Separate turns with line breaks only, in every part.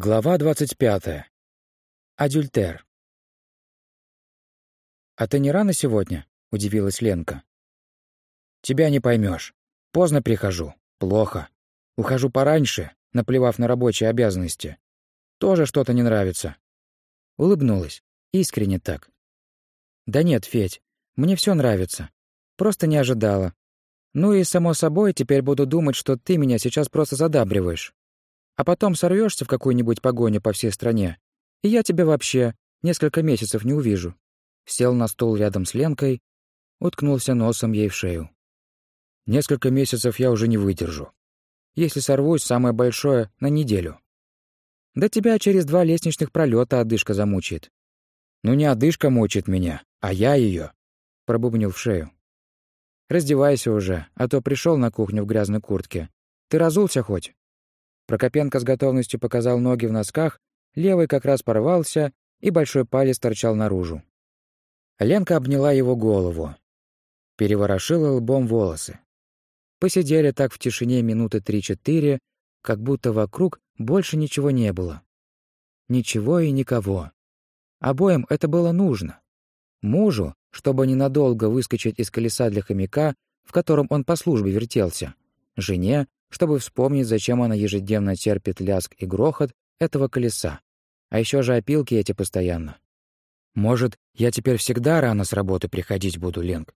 Глава 25. Адюльтер. «А ты не рано сегодня?» — удивилась Ленка. «Тебя не поймешь. Поздно прихожу. Плохо. Ухожу пораньше, наплевав на рабочие обязанности. Тоже что-то не нравится». Улыбнулась. Искренне так. «Да нет, Федь, мне все нравится. Просто не ожидала. Ну и, само собой, теперь буду думать, что ты меня сейчас просто задабриваешь. А потом сорвешься в какую-нибудь погоню по всей стране, и я тебя вообще несколько месяцев не увижу». Сел на стул рядом с Ленкой, уткнулся носом ей в шею. «Несколько месяцев я уже не выдержу. Если сорвусь, самое большое — на неделю. Да тебя через два лестничных пролета одышка замучает». «Ну не одышка мучает меня, а я ее, пробубнил в шею. «Раздевайся уже, а то пришел на кухню в грязной куртке. Ты разулся хоть?» Прокопенко с готовностью показал ноги в носках, левый как раз порвался, и большой палец торчал наружу. Ленка обняла его голову. Переворошила лбом волосы. Посидели так в тишине минуты три-четыре, как будто вокруг больше ничего не было. Ничего и никого. Обоим это было нужно. Мужу, чтобы ненадолго выскочить из колеса для хомяка, в котором он по службе вертелся. Жене, чтобы вспомнить, зачем она ежедневно терпит ляск и грохот этого колеса. А еще же опилки эти постоянно. Может, я теперь всегда рано с работы приходить буду, Ленг?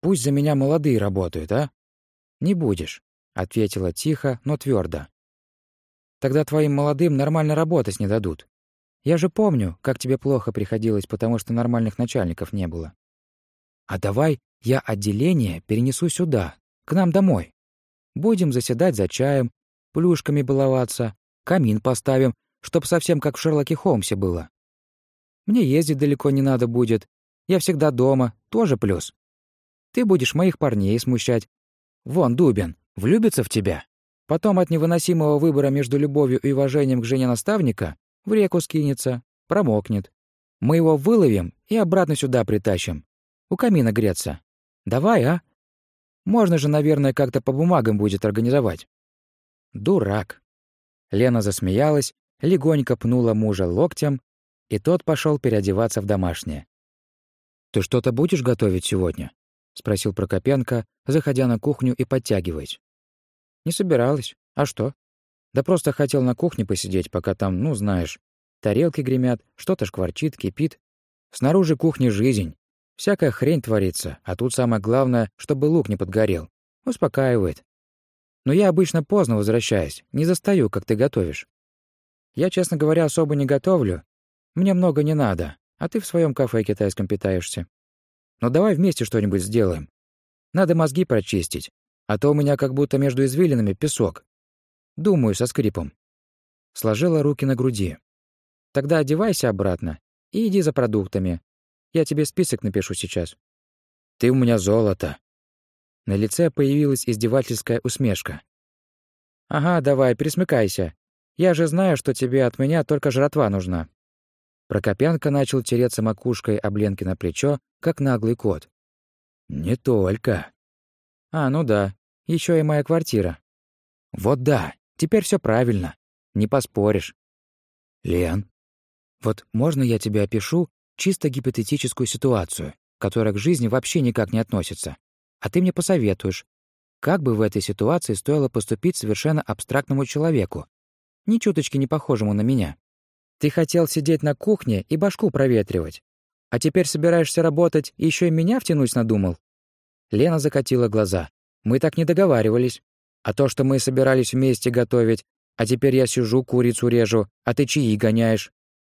Пусть за меня молодые работают, а? Не будешь, ответила тихо, но твердо. Тогда твоим молодым нормально работать не дадут. Я же помню, как тебе плохо приходилось, потому что нормальных начальников не было. А давай я отделение перенесу сюда, к нам домой. Будем заседать за чаем, плюшками баловаться, камин поставим, чтоб совсем как в Шерлоке Холмсе было. Мне ездить далеко не надо будет. Я всегда дома, тоже плюс. Ты будешь моих парней смущать. Вон, Дубин, влюбится в тебя. Потом от невыносимого выбора между любовью и уважением к жене наставника в реку скинется, промокнет. Мы его выловим и обратно сюда притащим. У камина греться. Давай, а? Можно же, наверное, как-то по бумагам будет организовать. Дурак. Лена засмеялась, легонько пнула мужа локтем, и тот пошел переодеваться в домашнее. «Ты что-то будешь готовить сегодня?» — спросил Прокопенко, заходя на кухню и подтягиваясь. «Не собиралась. А что?» «Да просто хотел на кухне посидеть, пока там, ну, знаешь, тарелки гремят, что-то шкварчит, кипит. Снаружи кухни жизнь. Всякая хрень творится, а тут самое главное, чтобы лук не подгорел. Успокаивает. Но я обычно поздно возвращаюсь, не застаю, как ты готовишь. Я, честно говоря, особо не готовлю. Мне много не надо, а ты в своем кафе китайском питаешься. Но давай вместе что-нибудь сделаем. Надо мозги прочистить, а то у меня как будто между извилинами песок. Думаю, со скрипом. Сложила руки на груди. Тогда одевайся обратно и иди за продуктами, я тебе список напишу сейчас». «Ты у меня золото». На лице появилась издевательская усмешка. «Ага, давай, присмыкайся. Я же знаю, что тебе от меня только жратва нужна». Прокопенко начал тереться макушкой об на плечо, как наглый кот. «Не только». «А, ну да, еще и моя квартира». «Вот да, теперь все правильно. Не поспоришь». «Лен, вот можно я тебе опишу, чисто гипотетическую ситуацию, которая к жизни вообще никак не относится. А ты мне посоветуешь, как бы в этой ситуации стоило поступить совершенно абстрактному человеку, ни чуточки не похожему на меня. Ты хотел сидеть на кухне и башку проветривать, а теперь собираешься работать и еще и меня втянуть надумал?» Лена закатила глаза. «Мы так не договаривались. А то, что мы собирались вместе готовить, а теперь я сижу, курицу режу, а ты чаи гоняешь.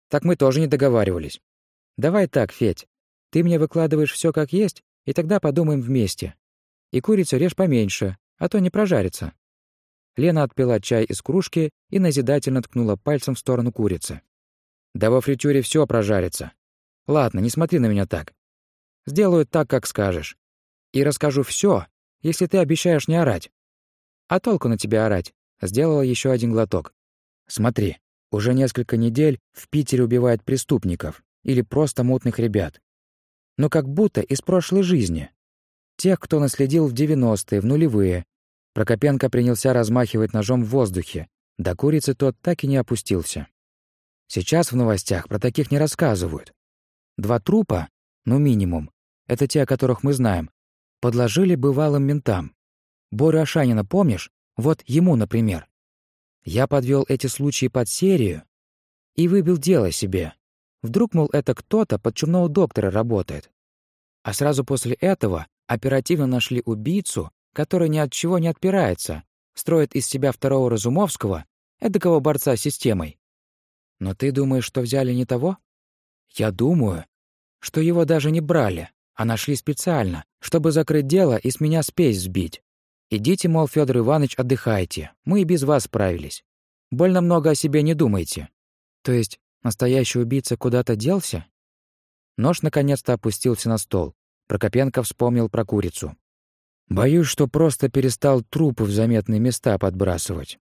Так мы тоже не договаривались. Давай так, Федь. Ты мне выкладываешь все как есть, и тогда подумаем вместе. И курицу режь поменьше, а то не прожарится». Лена отпила чай из кружки и назидательно ткнула пальцем в сторону курицы. «Да во фритюре все прожарится. Ладно, не смотри на меня так. Сделаю так, как скажешь. И расскажу все, если ты обещаешь не орать. А толку на тебя орать?» Сделала еще один глоток. «Смотри, уже несколько недель в Питере убивают преступников или просто мутных ребят. Но как будто из прошлой жизни. Тех, кто наследил в 90-е, в нулевые. Прокопенко принялся размахивать ножом в воздухе. До курицы тот так и не опустился. Сейчас в новостях про таких не рассказывают. Два трупа, ну минимум, это те, о которых мы знаем, подложили бывалым ментам. Борю Ашанина помнишь? Вот ему, например. Я подвел эти случаи под серию и выбил дело себе. Вдруг, мол, это кто-то под чумного доктора работает. А сразу после этого оперативно нашли убийцу, который ни от чего не отпирается, строит из себя второго Разумовского, эдакого борца с системой. Но ты думаешь, что взяли не того? Я думаю, что его даже не брали, а нашли специально, чтобы закрыть дело и с меня спесь сбить. Идите, мол, Федор Иванович, отдыхайте. Мы и без вас справились. Больно много о себе не думайте. То есть настоящий убийца куда-то делся? Нож наконец-то опустился на стол. Прокопенко вспомнил про курицу. Боюсь, что просто перестал трупы в заметные места подбрасывать.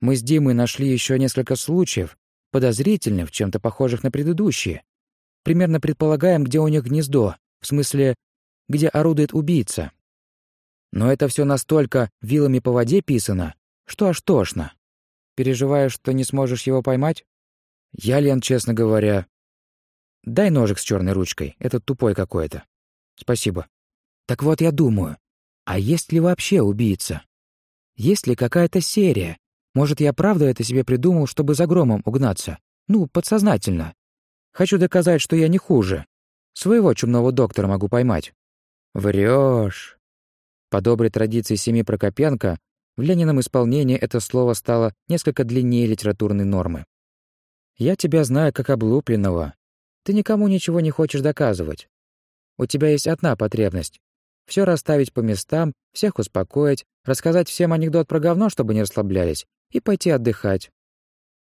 Мы с Димой нашли еще несколько случаев, подозрительных, чем-то похожих на предыдущие. Примерно предполагаем, где у них гнездо, в смысле, где орудует убийца. Но это все настолько вилами по воде писано, что аж тошно. Переживаешь, что не сможешь его поймать? Я, Лен, честно говоря... Дай ножик с черной ручкой, этот тупой какой-то. Спасибо. Так вот, я думаю, а есть ли вообще убийца? Есть ли какая-то серия? Может, я правда это себе придумал, чтобы за громом угнаться? Ну, подсознательно. Хочу доказать, что я не хуже. Своего чумного доктора могу поймать. Врешь. По доброй традиции семьи Прокопенко, в Ленином исполнении это слово стало несколько длиннее литературной нормы. Я тебя знаю как облупленного. Ты никому ничего не хочешь доказывать. У тебя есть одна потребность все расставить по местам, всех успокоить, рассказать всем анекдот про говно, чтобы не расслаблялись, и пойти отдыхать.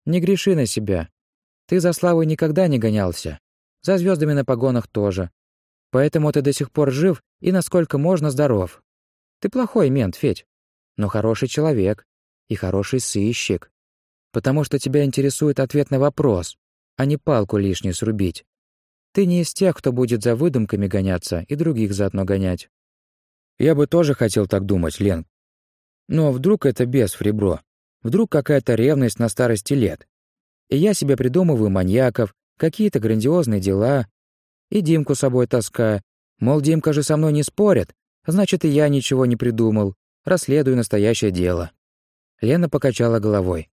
Не греши на себя. Ты за славой никогда не гонялся. За звездами на погонах тоже. Поэтому ты до сих пор жив и насколько можно здоров. Ты плохой мент, Федь, но хороший человек и хороший сыщик. Потому что тебя интересует ответ на вопрос, а не палку лишнюю срубить. Ты не из тех, кто будет за выдумками гоняться и других заодно гонять. Я бы тоже хотел так думать, Лен. Но вдруг это без в? Вдруг какая-то ревность на старости лет? И я себе придумываю маньяков, какие-то грандиозные дела, и Димку с собой таскаю. Мол, Димка же со мной не спорит, значит, и я ничего не придумал, расследую настоящее дело. Лена покачала головой.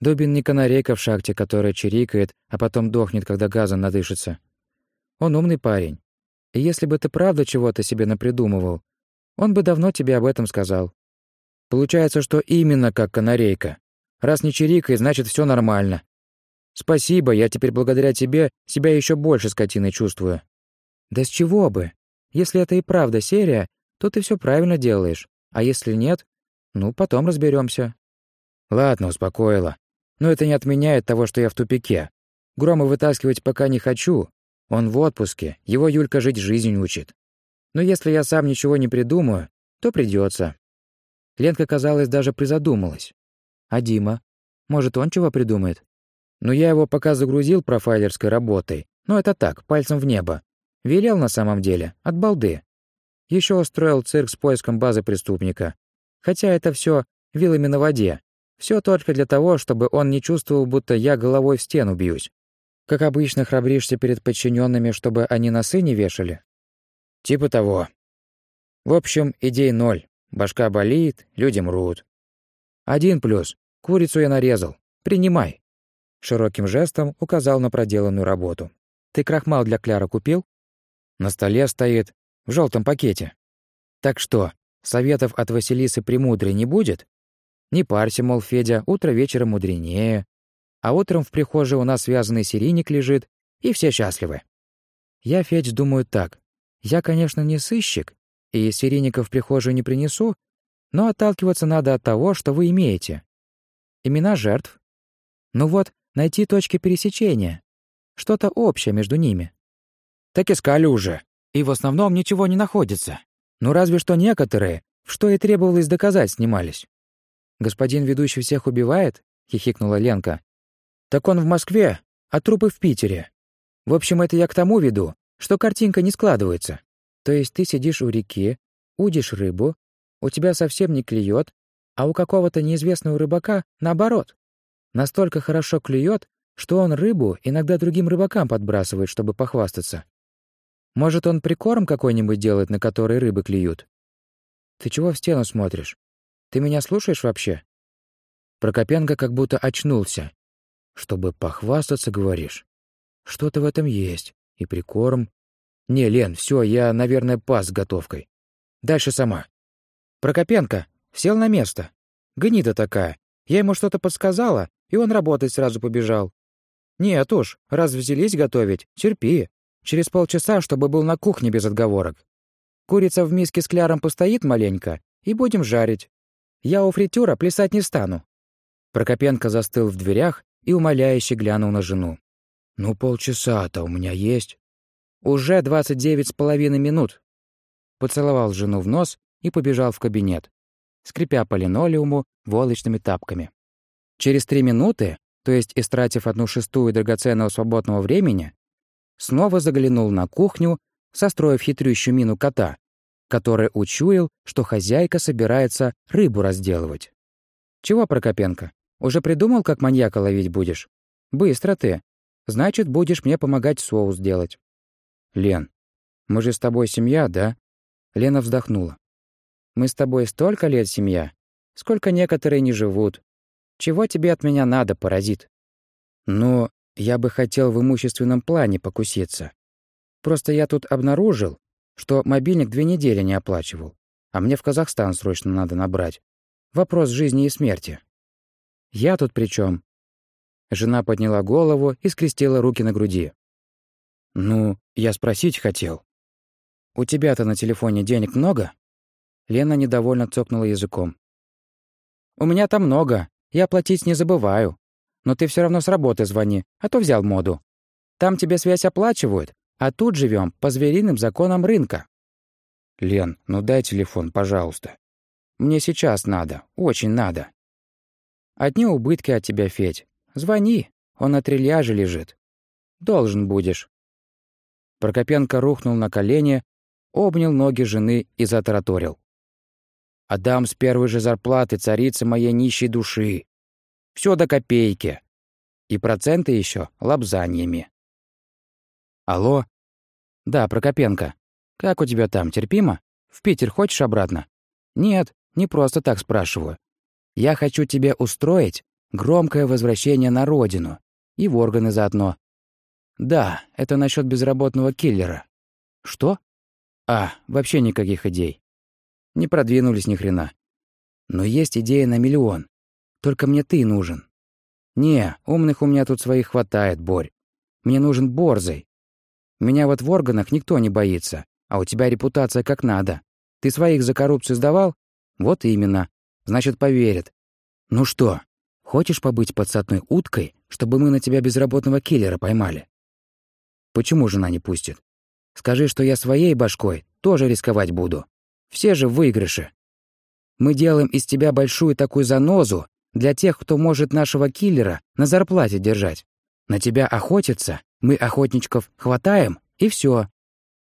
Добин не канарейка в шахте, которая чирикает, а потом дохнет, когда газом надышится. Он умный парень. И если бы ты правда чего-то себе напридумывал, он бы давно тебе об этом сказал. Получается, что именно как канарейка. Раз не чирикает, значит, все нормально. Спасибо, я теперь благодаря тебе себя еще больше скотиной чувствую. Да с чего бы? Если это и правда серия, то ты все правильно делаешь. А если нет, ну, потом разберемся. Ладно, успокоила. Но это не отменяет того, что я в тупике. Грома вытаскивать пока не хочу. Он в отпуске, его Юлька жить жизнь учит. Но если я сам ничего не придумаю, то придется. Ленка, казалось, даже призадумалась. А Дима? Может, он чего придумает? Ну, я его пока загрузил профайлерской работой. Но это так, пальцем в небо. Велел на самом деле, от балды. Еще устроил цирк с поиском базы преступника. Хотя это все вилами на воде. Все только для того, чтобы он не чувствовал, будто я головой в стену бьюсь. Как обычно, храбришься перед подчиненными, чтобы они носы не вешали? Типа того. В общем, идей ноль. Башка болит, люди мрут. Один плюс. Курицу я нарезал. Принимай. Широким жестом указал на проделанную работу. Ты крахмал для кляра купил? На столе стоит, в желтом пакете. Так что, советов от Василисы Премудрой не будет? Не парься, мол, Федя, утро вечера мудренее. А утром в прихожей у нас связанный серийник лежит, и все счастливы. Я, Федь, думаю так. Я, конечно, не сыщик, и серийников в прихожую не принесу, но отталкиваться надо от того, что вы имеете. Имена жертв. Ну вот, найти точки пересечения. Что-то общее между ними. Так искали уже. И в основном ничего не находится. Ну разве что некоторые, что и требовалось доказать, снимались. «Господин ведущий всех убивает?» — хихикнула Ленка. «Так он в Москве, а трупы в Питере. В общем, это я к тому веду, что картинка не складывается. То есть ты сидишь у реки, удишь рыбу, у тебя совсем не клюет, а у какого-то неизвестного рыбака наоборот. Настолько хорошо клюет, что он рыбу иногда другим рыбакам подбрасывает, чтобы похвастаться. Может, он прикорм какой-нибудь делает, на который рыбы клюют? Ты чего в стену смотришь? Ты меня слушаешь вообще? Прокопенко как будто очнулся. Чтобы похвастаться, говоришь? Что-то в этом есть. И прикорм. Не, Лен, все, я, наверное, пас с готовкой. Дальше сама. Прокопенко сел на место. Гнида такая. Я ему что-то подсказала, и он работать сразу побежал. Нет уж, раз взялись готовить, терпи. Через полчаса, чтобы был на кухне без отговорок. Курица в миске с кляром постоит маленько, и будем жарить. Я у фритюра плясать не стану. Прокопенко застыл в дверях и умоляюще глянул на жену. «Ну, полчаса-то у меня есть». «Уже двадцать девять с половиной минут». Поцеловал жену в нос и побежал в кабинет, скрипя по линолеуму волочными тапками. Через три минуты, то есть истратив одну шестую драгоценного свободного времени, снова заглянул на кухню, состроив хитрющую мину кота, который учуял, что хозяйка собирается рыбу разделывать. «Чего, Прокопенко, уже придумал, как маньяка ловить будешь? Быстро ты. Значит, будешь мне помогать соус делать». «Лен, мы же с тобой семья, да?» Лена вздохнула. «Мы с тобой столько лет семья, сколько некоторые не живут. Чего тебе от меня надо, паразит?» «Ну, я бы хотел в имущественном плане покуситься. Просто я тут обнаружил, что мобильник две недели не оплачивал, а мне в Казахстан срочно надо набрать. Вопрос жизни и смерти. Я тут при чем? Жена подняла голову и скрестила руки на груди. «Ну, я спросить хотел. У тебя-то на телефоне денег много?» Лена недовольно цокнула языком. «У меня там много. Я платить не забываю. Но ты все равно с работы звони, а то взял моду. Там тебе связь оплачивают, а тут живем по звериным законам рынка». «Лен, ну дай телефон, пожалуйста. Мне сейчас надо, очень надо». «Одни убытки от тебя, Федь. Звони, он на трильяже лежит. Должен будешь». Прокопенко рухнул на колени, обнял ноги жены и затараторил. «Отдам с первой же зарплаты царицы моей нищей души. Все до копейки. И проценты еще лапзаньями. Алло? Да, Прокопенко. Как у тебя там, терпимо? В Питер хочешь обратно? Нет, не просто так спрашиваю. Я хочу тебе устроить громкое возвращение на родину. И в органы заодно. Да, это насчет безработного киллера. Что? А, вообще никаких идей. Не продвинулись ни хрена. Но есть идея на миллион. Только мне ты нужен. Не, умных у меня тут своих хватает, Борь. Мне нужен борзый. Меня вот в органах никто не боится, а у тебя репутация как надо. Ты своих за коррупцию сдавал? Вот именно. Значит, поверят. Ну что, хочешь побыть подсадной уткой, чтобы мы на тебя безработного киллера поймали? Почему жена не пустит? Скажи, что я своей башкой тоже рисковать буду. Все же в выигрыше. Мы делаем из тебя большую такую занозу, для тех, кто может нашего киллера на зарплате держать. На тебя охотятся, мы охотничков хватаем, и все.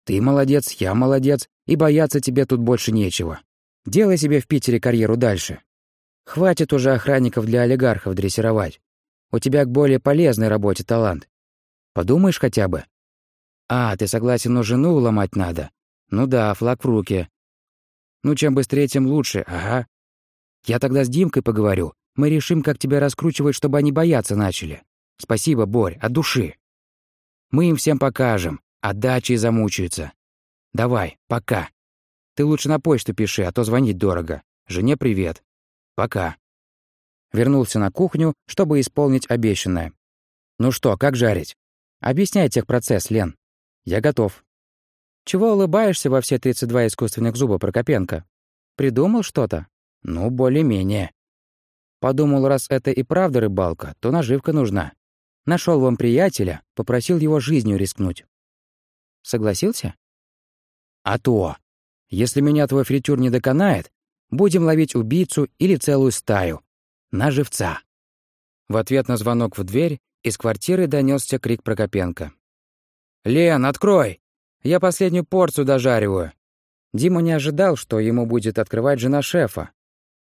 Ты молодец, я молодец, и бояться тебе тут больше нечего. Делай себе в Питере карьеру дальше. Хватит уже охранников для олигархов дрессировать. У тебя к более полезной работе талант. Подумаешь хотя бы? А, ты согласен, но жену ломать надо? Ну да, флаг в руки. Ну, чем быстрее, тем лучше, ага. Я тогда с Димкой поговорю, мы решим, как тебя раскручивать, чтобы они бояться начали. Спасибо, Борь, от души. Мы им всем покажем, а дачи замучаются. Давай, пока. Ты лучше на почту пиши, а то звонить дорого. Жене привет. Пока. Вернулся на кухню, чтобы исполнить обещанное. Ну что, как жарить? Объясняй техпроцесс, Лен. Я готов. Чего улыбаешься во все 32 искусственных зуба Прокопенко? Придумал что-то? Ну, более-менее. Подумал, раз это и правда рыбалка, то наживка нужна. Нашел вам приятеля, попросил его жизнью рискнуть. Согласился? А то. Если меня твой фритюр не доконает, будем ловить убийцу или целую стаю. На живца. В ответ на звонок в дверь из квартиры донесся крик Прокопенко. «Лен, открой! Я последнюю порцию дожариваю!» Дима не ожидал, что ему будет открывать жена шефа,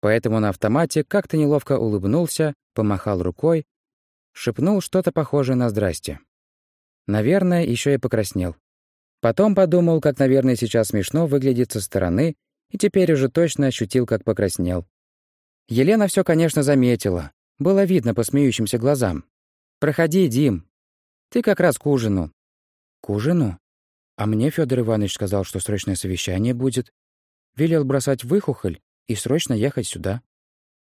Поэтому на автомате как-то неловко улыбнулся, помахал рукой, шепнул что-то похожее на «здрасте». Наверное, еще и покраснел. Потом подумал, как, наверное, сейчас смешно выглядит со стороны, и теперь уже точно ощутил, как покраснел. Елена все, конечно, заметила. Было видно по смеющимся глазам. «Проходи, Дим. Ты как раз к ужину». «К ужину? А мне Федор Иванович сказал, что срочное совещание будет. Велел бросать выхухоль и срочно ехать сюда».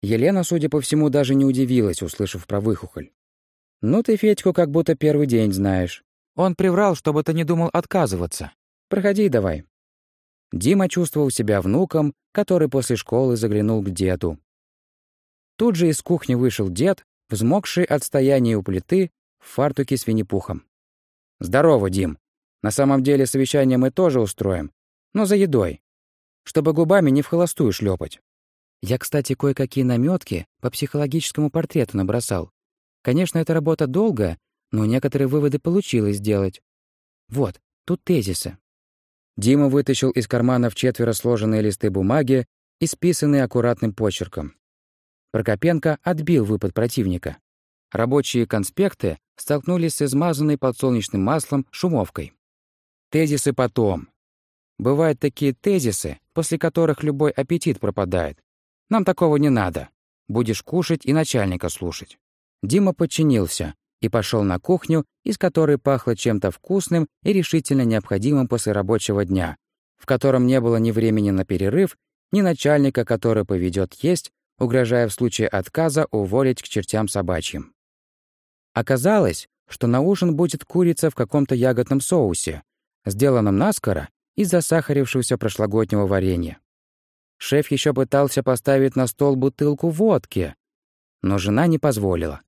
Елена, судя по всему, даже не удивилась, услышав про выхухоль. «Ну ты Федьку как будто первый день знаешь. Он приврал, чтобы ты не думал отказываться. Проходи давай». Дима чувствовал себя внуком, который после школы заглянул к деду. Тут же из кухни вышел дед, взмокший от стояния у плиты, в фартуке с винни-пухом. «Здорово, Дим. На самом деле совещание мы тоже устроим, но за едой, чтобы губами не в холостую шлепать. Я, кстати, кое-какие наметки по психологическому портрету набросал. Конечно, эта работа долгая, но некоторые выводы получилось сделать. Вот, тут тезисы. Дима вытащил из кармана в четверо сложенные листы бумаги, исписанные аккуратным почерком. Прокопенко отбил выпад противника. Рабочие конспекты столкнулись с измазанной подсолнечным маслом шумовкой. Тезисы потом. Бывают такие тезисы, после которых любой аппетит пропадает. Нам такого не надо. Будешь кушать и начальника слушать. Дима подчинился, и пошел на кухню, из которой пахло чем-то вкусным и решительно необходимым после рабочего дня, в котором не было ни времени на перерыв, ни начальника, который поведет есть, угрожая в случае отказа уволить к чертям собачьим. Оказалось, что на ужин будет курица в каком-то ягодном соусе, сделанном наскоро из засахарившегося прошлогоднего варенья. Шеф еще пытался поставить на стол бутылку водки, но жена не позволила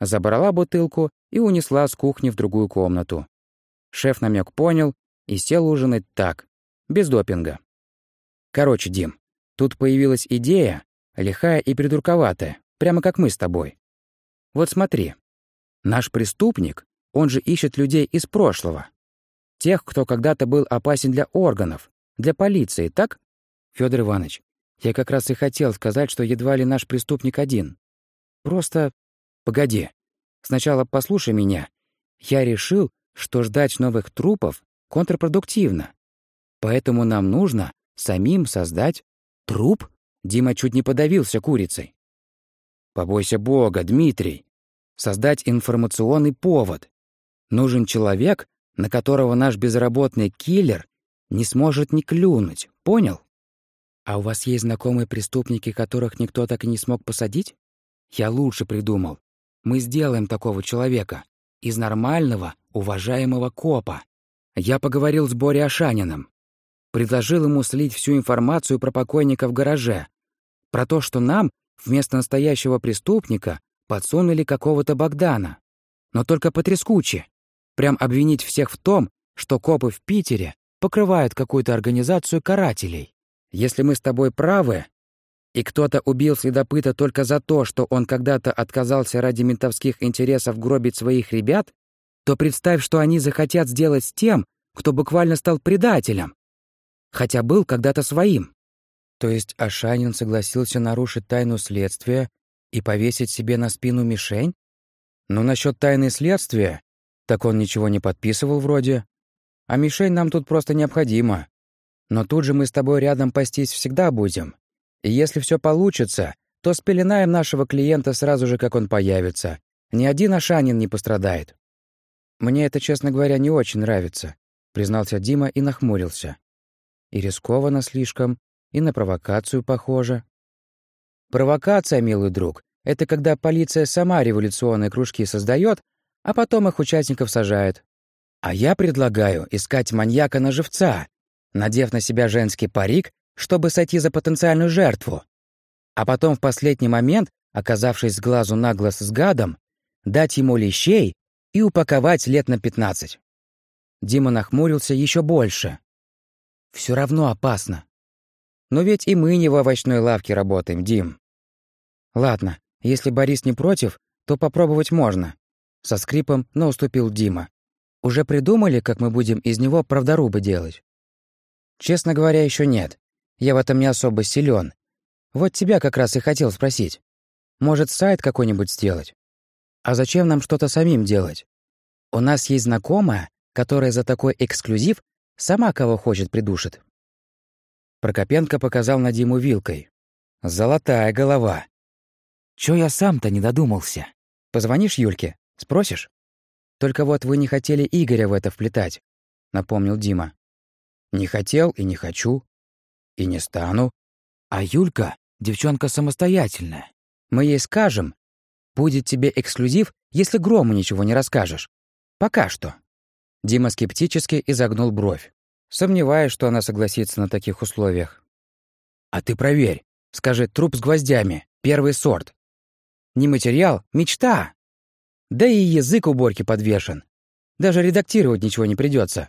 забрала бутылку и унесла с кухни в другую комнату. Шеф намек понял и сел ужинать так, без допинга. Короче, Дим, тут появилась идея, лихая и придурковатая, прямо как мы с тобой. Вот смотри, наш преступник, он же ищет людей из прошлого. Тех, кто когда-то был опасен для органов, для полиции, так? Федор Иванович, я как раз и хотел сказать, что едва ли наш преступник один. Просто Погоди. Сначала послушай меня. Я решил, что ждать новых трупов контрпродуктивно. Поэтому нам нужно самим создать труп. Дима чуть не подавился курицей. Побойся Бога, Дмитрий. Создать информационный повод. Нужен человек, на которого наш безработный киллер не сможет ни клюнуть. Понял? А у вас есть знакомые преступники, которых никто так и не смог посадить? Я лучше придумал. Мы сделаем такого человека. Из нормального, уважаемого копа. Я поговорил с Борей Ашаниным. Предложил ему слить всю информацию про покойника в гараже. Про то, что нам вместо настоящего преступника подсунули какого-то Богдана. Но только потрескуче. Прям обвинить всех в том, что копы в Питере покрывают какую-то организацию карателей. Если мы с тобой правы, и кто-то убил следопыта только за то, что он когда-то отказался ради ментовских интересов гробить своих ребят, то представь, что они захотят сделать с тем, кто буквально стал предателем, хотя был когда-то своим. То есть Ашанин согласился нарушить тайну следствия и повесить себе на спину мишень? Но насчет тайны следствия, так он ничего не подписывал вроде. А мишень нам тут просто необходима. Но тут же мы с тобой рядом пастись всегда будем. И если все получится, то спеленаем нашего клиента сразу же, как он появится. Ни один Ашанин не пострадает. Мне это, честно говоря, не очень нравится, признался Дима и нахмурился. И рискованно слишком, и на провокацию похоже. Провокация, милый друг, это когда полиция сама революционные кружки создает, а потом их участников сажает. А я предлагаю искать маньяка на живца, надев на себя женский парик чтобы сойти за потенциальную жертву. А потом в последний момент, оказавшись с глазу на глаз с гадом, дать ему лещей и упаковать лет на пятнадцать. Дима нахмурился еще больше. Все равно опасно. Но ведь и мы не в овощной лавке работаем, Дим. Ладно, если Борис не против, то попробовать можно. Со скрипом, но уступил Дима. Уже придумали, как мы будем из него правдорубы делать? Честно говоря, еще нет. Я в этом не особо силен. Вот тебя как раз и хотел спросить. Может, сайт какой-нибудь сделать? А зачем нам что-то самим делать? У нас есть знакомая, которая за такой эксклюзив сама кого хочет придушит. Прокопенко показал на Диму вилкой. Золотая голова. Чё я сам-то не додумался? Позвонишь Юльке, спросишь? Только вот вы не хотели Игоря в это вплетать, напомнил Дима. Не хотел и не хочу. И не стану. А Юлька — девчонка самостоятельная. Мы ей скажем, будет тебе эксклюзив, если Грому ничего не расскажешь. Пока что. Дима скептически изогнул бровь, сомневаясь, что она согласится на таких условиях. «А ты проверь. Скажи, труп с гвоздями. Первый сорт. Не материал, мечта. Да и язык уборки подвешен. Даже редактировать ничего не придется.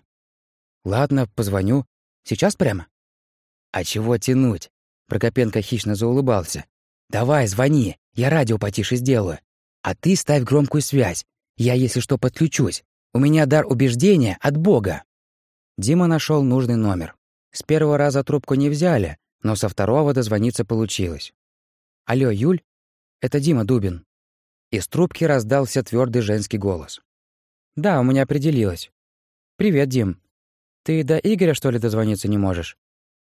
Ладно, позвоню. Сейчас прямо? А чего тянуть? Прокопенко хищно заулыбался. Давай, звони, я радио потише сделаю. А ты ставь громкую связь. Я, если что, подключусь. У меня дар убеждения от Бога. Дима нашел нужный номер. С первого раза трубку не взяли, но со второго дозвониться получилось. «Алло, Юль? Это Дима Дубин». Из трубки раздался твердый женский голос. «Да, у меня определилось. Привет, Дим. Ты до Игоря, что ли, дозвониться не можешь?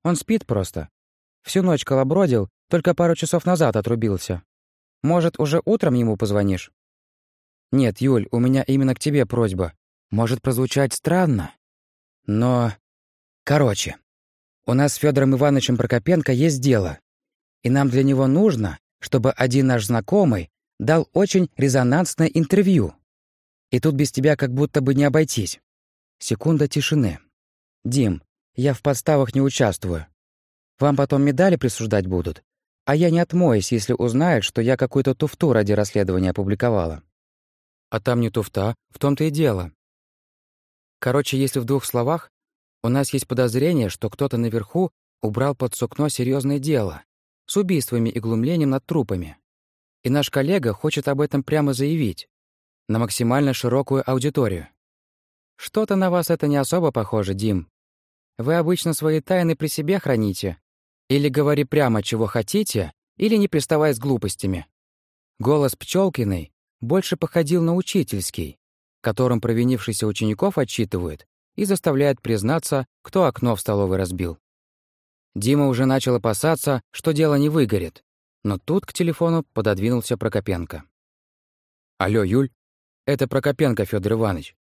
Он спит просто. Всю ночь колобродил, только пару часов назад отрубился. Может, уже утром ему позвонишь? Нет, Юль, у меня именно к тебе просьба. Может прозвучать странно, но... Короче, у нас с Федором Ивановичем Прокопенко есть дело, и нам для него нужно, чтобы один наш знакомый дал очень резонансное интервью. И тут без тебя как будто бы не обойтись. Секунда тишины. «Дим, я в подставах не участвую. Вам потом медали присуждать будут, а я не отмоюсь, если узнают, что я какую-то туфту ради расследования опубликовала». «А там не туфта, в том-то и дело». Короче, если в двух словах, у нас есть подозрение, что кто-то наверху убрал под сукно серьезное дело с убийствами и глумлением над трупами. И наш коллега хочет об этом прямо заявить на максимально широкую аудиторию. Что-то на вас это не особо похоже, Дим. Вы обычно свои тайны при себе храните. Или говори прямо, чего хотите, или не приставай с глупостями. Голос Пчелкиной больше походил на учительский, которым провинившийся учеников отчитывают и заставляет признаться, кто окно в столовой разбил. Дима уже начал опасаться, что дело не выгорит, но тут к телефону пододвинулся Прокопенко. «Алло, Юль, это Прокопенко Федор Иванович.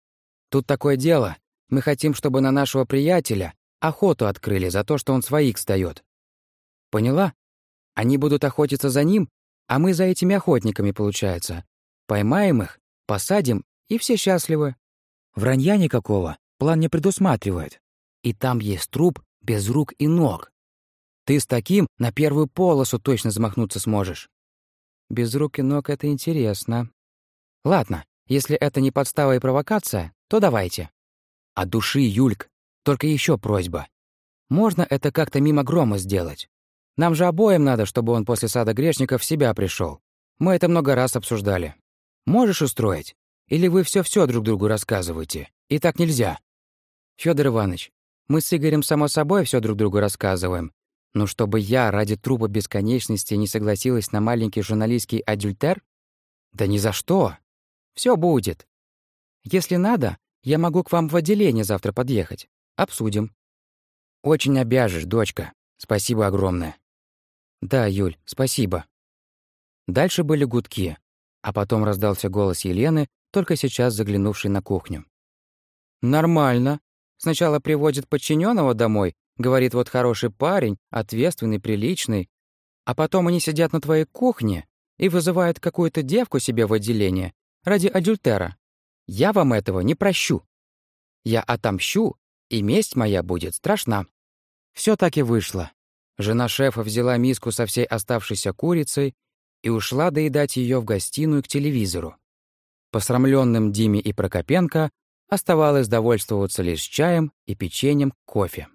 Тут такое дело, мы хотим, чтобы на нашего приятеля охоту открыли за то, что он своих сдаёт. Поняла? Они будут охотиться за ним, а мы за этими охотниками, получается. Поймаем их, посадим, и все счастливы. Вранья никакого план не предусматривает. И там есть труп без рук и ног. Ты с таким на первую полосу точно замахнуться сможешь. Без рук и ног это интересно. Ладно, если это не подстава и провокация, то давайте. От души, Юльк, только еще просьба. Можно это как-то мимо грома сделать? Нам же обоим надо, чтобы он после сада грешников в себя пришел. Мы это много раз обсуждали. Можешь устроить? Или вы все-все друг другу рассказываете? И так нельзя. Федор Иванович, мы с Игорем само собой все друг другу рассказываем. Но чтобы я ради трупа бесконечности не согласилась на маленький журналистский адюльтер? Да ни за что. Все будет. Если надо, я могу к вам в отделение завтра подъехать. Обсудим. Очень обяжешь, дочка. Спасибо огромное. Да, Юль, спасибо. Дальше были гудки, а потом раздался голос Елены, только сейчас заглянувшей на кухню. Нормально. Сначала приводит подчиненного домой, говорит, вот хороший парень, ответственный, приличный, а потом они сидят на твоей кухне и вызывают какую-то девку себе в отделение ради адюльтера. Я вам этого не прощу. Я отомщу, и месть моя будет страшна. Все так и вышло. Жена шефа взяла миску со всей оставшейся курицей и ушла доедать ее в гостиную к телевизору. Посрамленным Диме и Прокопенко оставалось довольствоваться лишь чаем и печеньем кофе.